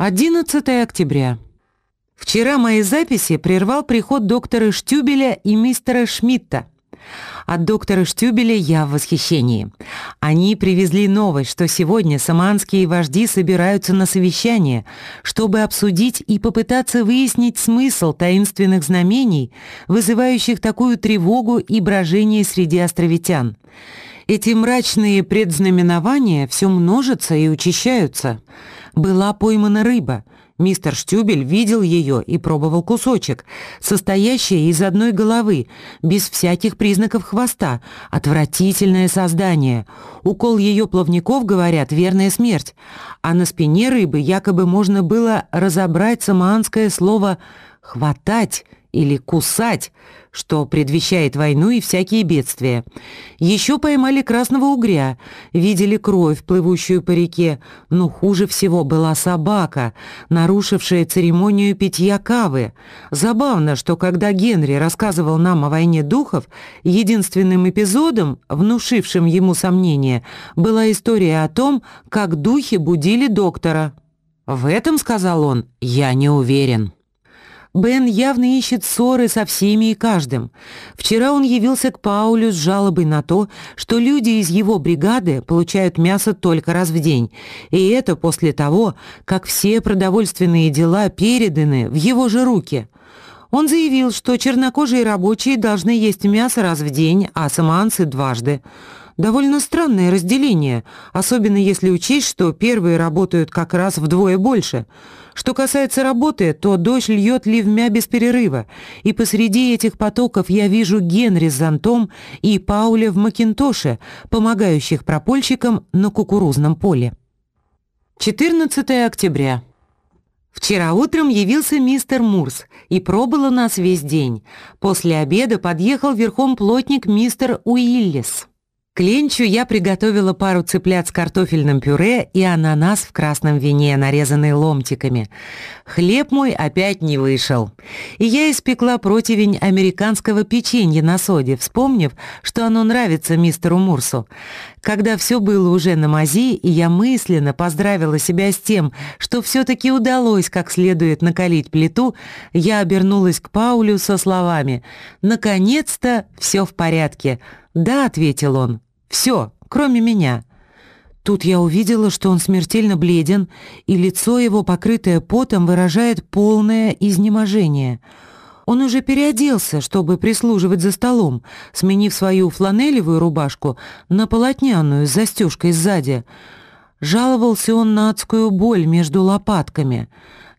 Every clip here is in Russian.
11 октября. Вчера мои записи прервал приход доктора Штюбеля и мистера Шмидта. От доктора Штюбеля я в восхищении. Они привезли новость, что сегодня саманские вожди собираются на совещание, чтобы обсудить и попытаться выяснить смысл таинственных знамений, вызывающих такую тревогу и брожение среди островитян. Эти мрачные предзнаменования все множатся и учащаются. Была поймана рыба. Мистер Штюбель видел ее и пробовал кусочек, состоящая из одной головы, без всяких признаков хвоста. Отвратительное создание. Укол ее плавников, говорят, верная смерть. А на спине рыбы якобы можно было разобрать самоанское слово «хватать», или кусать, что предвещает войну и всякие бедствия. Еще поймали красного угря, видели кровь, плывущую по реке, но хуже всего была собака, нарушившая церемонию питья кавы. Забавно, что когда Генри рассказывал нам о войне духов, единственным эпизодом, внушившим ему сомнения, была история о том, как духи будили доктора. «В этом, — сказал он, — я не уверен». Бен явно ищет ссоры со всеми и каждым. Вчера он явился к Паулю с жалобой на то, что люди из его бригады получают мясо только раз в день, и это после того, как все продовольственные дела переданы в его же руки. Он заявил, что чернокожие рабочие должны есть мясо раз в день, а самоанцы дважды. Довольно странное разделение, особенно если учесть, что первые работают как раз вдвое больше. Что касается работы, то дождь льет ливмя без перерыва, и посреди этих потоков я вижу Генри с зонтом и Пауля в Макинтоше, помогающих пропольщикам на кукурузном поле. 14 октября. Вчера утром явился мистер Мурс и пробыл у нас весь день. После обеда подъехал верхом плотник мистер Уиллис. К ленчу я приготовила пару цыплят с картофельным пюре и ананас в красном вине, нарезанный ломтиками. Хлеб мой опять не вышел. И я испекла противень американского печенья на соде, вспомнив, что оно нравится мистеру Мурсу. Когда все было уже на мази, и я мысленно поздравила себя с тем, что все-таки удалось как следует накалить плиту, я обернулась к Паулю со словами «Наконец-то все в порядке». «Да», — ответил он, все, кроме меня. Тут я увидела, что он смертельно бледен, и лицо его, покрытое потом, выражает полное изнеможение. Он уже переоделся, чтобы прислуживать за столом, сменив свою фланелевую рубашку на полотняную с застежкой сзади. Жаловался он на адскую боль между лопатками.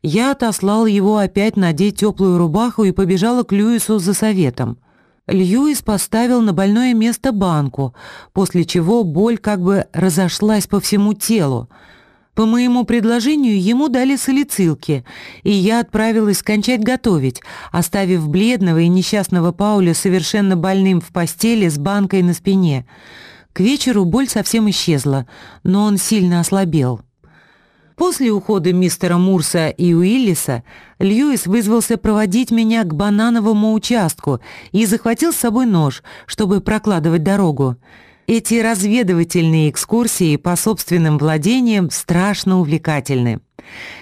Я отослал его опять надеть теплую рубаху и побежала к Льюису за советом. Льюис поставил на больное место банку, после чего боль как бы разошлась по всему телу. По моему предложению ему дали салицилки, и я отправилась кончать готовить, оставив бледного и несчастного Пауля совершенно больным в постели с банкой на спине. К вечеру боль совсем исчезла, но он сильно ослабел. После ухода мистера Мурса и Уиллиса Льюис вызвался проводить меня к банановому участку и захватил с собой нож, чтобы прокладывать дорогу. Эти разведывательные экскурсии по собственным владениям страшно увлекательны.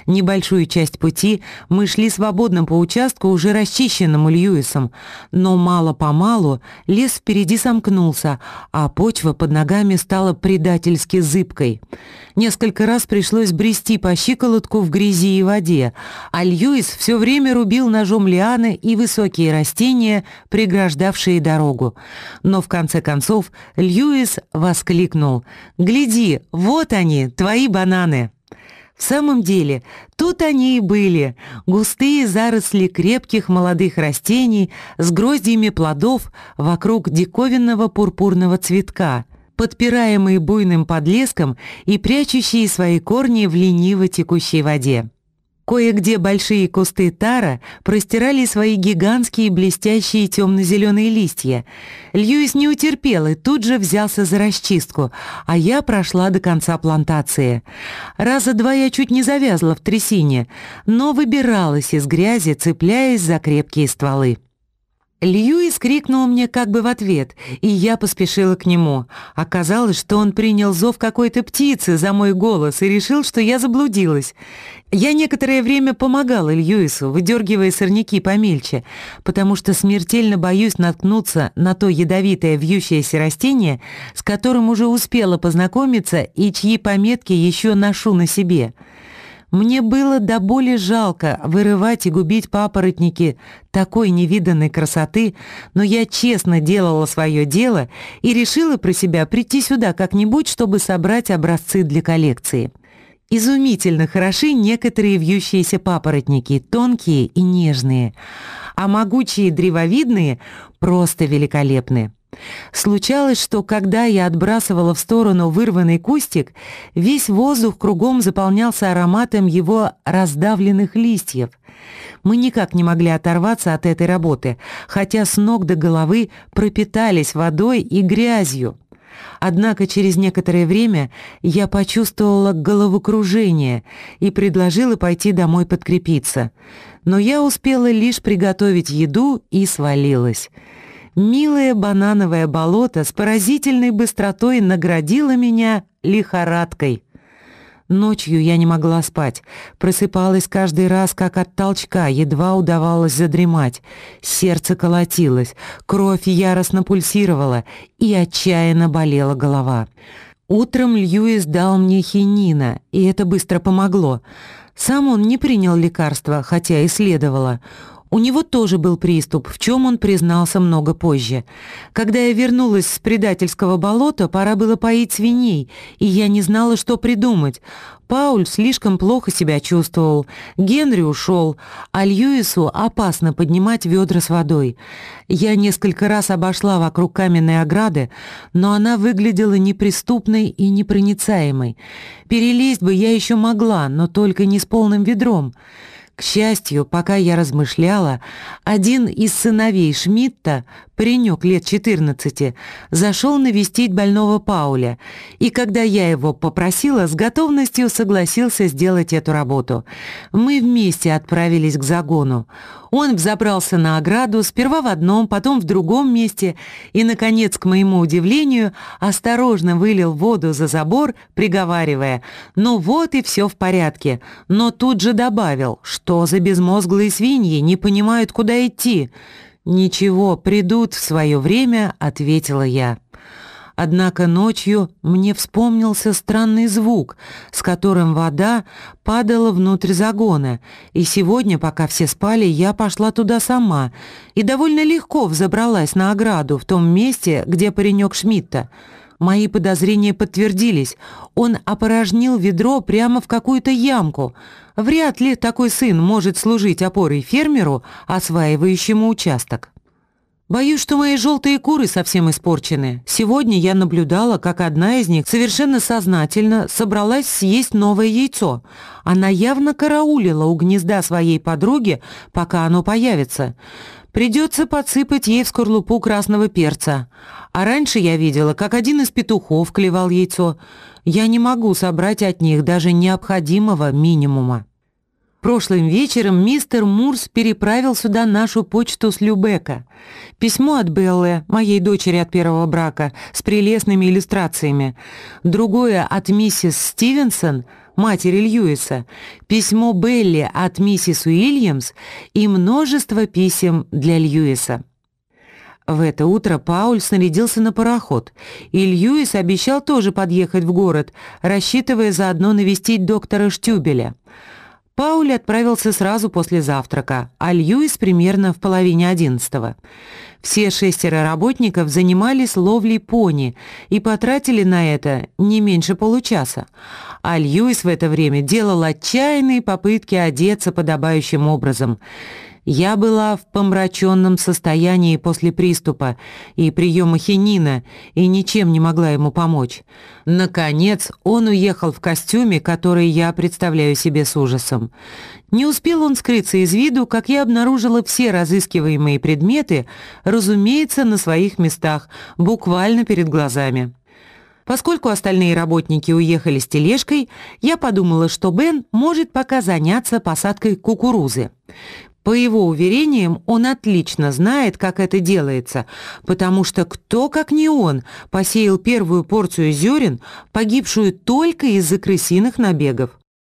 Небольшую часть пути мы шли свободно по участку, уже расчищенному Льюисом, но мало-помалу лес впереди сомкнулся, а почва под ногами стала предательски зыбкой. Несколько раз пришлось брести по щиколотку в грязи и воде, а Льюис все время рубил ножом лианы и высокие растения, преграждавшие дорогу. Но в конце концов Льюис воскликнул «Гляди, вот они, твои бананы!» В самом деле, тут они и были, густые заросли крепких молодых растений с гроздьями плодов вокруг диковинного пурпурного цветка, подпираемые буйным подлеском и прячущие свои корни в лениво текущей воде. Кое-где большие кусты тара простирали свои гигантские блестящие темно-зеленые листья. Льюис не утерпел и тут же взялся за расчистку, а я прошла до конца плантации. Раза два я чуть не завязла в трясине, но выбиралась из грязи, цепляясь за крепкие стволы. Льюис крикнул мне как бы в ответ, и я поспешила к нему. Оказалось, что он принял зов какой-то птицы за мой голос и решил, что я заблудилась. Я некоторое время помогала Льюису, выдергивая сорняки помельче, потому что смертельно боюсь наткнуться на то ядовитое вьющееся растение, с которым уже успела познакомиться и чьи пометки еще ношу на себе. Мне было до боли жалко вырывать и губить папоротники такой невиданной красоты, но я честно делала свое дело и решила про себя прийти сюда как-нибудь, чтобы собрать образцы для коллекции. Изумительно хороши некоторые вьющиеся папоротники, тонкие и нежные, а могучие древовидные просто великолепны. Случалось, что когда я отбрасывала в сторону вырванный кустик, весь воздух кругом заполнялся ароматом его раздавленных листьев. Мы никак не могли оторваться от этой работы, хотя с ног до головы пропитались водой и грязью. Однако через некоторое время я почувствовала головокружение и предложила пойти домой подкрепиться. Но я успела лишь приготовить еду и свалилась. Милое банановое болото с поразительной быстротой наградило меня лихорадкой. Ночью я не могла спать, просыпалась каждый раз, как от толчка, едва удавалось задремать. Сердце колотилось, кровь яростно пульсировала и отчаянно болела голова. Утром Льюис дал мне хинина, и это быстро помогло. Сам он не принял лекарства, хотя и следовало. У него тоже был приступ, в чем он признался много позже. Когда я вернулась с предательского болота, пора было поить свиней, и я не знала, что придумать. Пауль слишком плохо себя чувствовал, Генри ушел, а Льюису опасно поднимать ведра с водой. Я несколько раз обошла вокруг каменной ограды, но она выглядела неприступной и непроницаемой. Перелезть бы я еще могла, но только не с полным ведром. К счастью, пока я размышляла, один из сыновей Шмидта, паренек лет 14, зашел навестить больного Пауля, и когда я его попросила, с готовностью согласился сделать эту работу. Мы вместе отправились к загону. Он взобрался на ограду, сперва в одном, потом в другом месте, и, наконец, к моему удивлению, осторожно вылил воду за забор, приговаривая «Ну вот и все в порядке», но тут же добавил «Что за безмозглые свиньи, не понимают, куда идти?» «Ничего, придут в свое время», — ответила я. Однако ночью мне вспомнился странный звук, с которым вода падала внутрь загона, и сегодня, пока все спали, я пошла туда сама и довольно легко взобралась на ограду в том месте, где паренек Шмидта. Мои подозрения подтвердились. Он опорожнил ведро прямо в какую-то ямку. Вряд ли такой сын может служить опорой фермеру, осваивающему участок. Боюсь, что мои желтые куры совсем испорчены. Сегодня я наблюдала, как одна из них совершенно сознательно собралась съесть новое яйцо. Она явно караулила у гнезда своей подруги, пока оно появится. Придется подсыпать ей в скорлупу красного перца. А раньше я видела, как один из петухов клевал яйцо. Я не могу собрать от них даже необходимого минимума. Прошлым вечером мистер Мурс переправил сюда нашу почту с Любека. Письмо от Беллы, моей дочери от первого брака, с прелестными иллюстрациями. Другое от миссис Стивенсон, матери Льюиса. Письмо Белли от миссис Уильямс и множество писем для Льюиса. В это утро Пауль снарядился на пароход, и Льюис обещал тоже подъехать в город, рассчитывая заодно навестить доктора Штюбеля. Пауль отправился сразу после завтрака, а Льюис примерно в половине одиннадцатого. Все шестеро работников занимались ловлей пони и потратили на это не меньше получаса, а Льюис в это время делал отчаянные попытки одеться подобающим образом – я была в помраченном состоянии после приступа и приема хинина и ничем не могла ему помочь. Наконец, он уехал в костюме, который я представляю себе с ужасом. Не успел он скрыться из виду, как я обнаружила все разыскиваемые предметы, разумеется, на своих местах, буквально перед глазами. Поскольку остальные работники уехали с тележкой, я подумала, что Бен может пока заняться посадкой кукурузы. По его уверениям, он отлично знает, как это делается, потому что кто, как не он, посеял первую порцию зерен, погибшую только из-за крысиных набегов.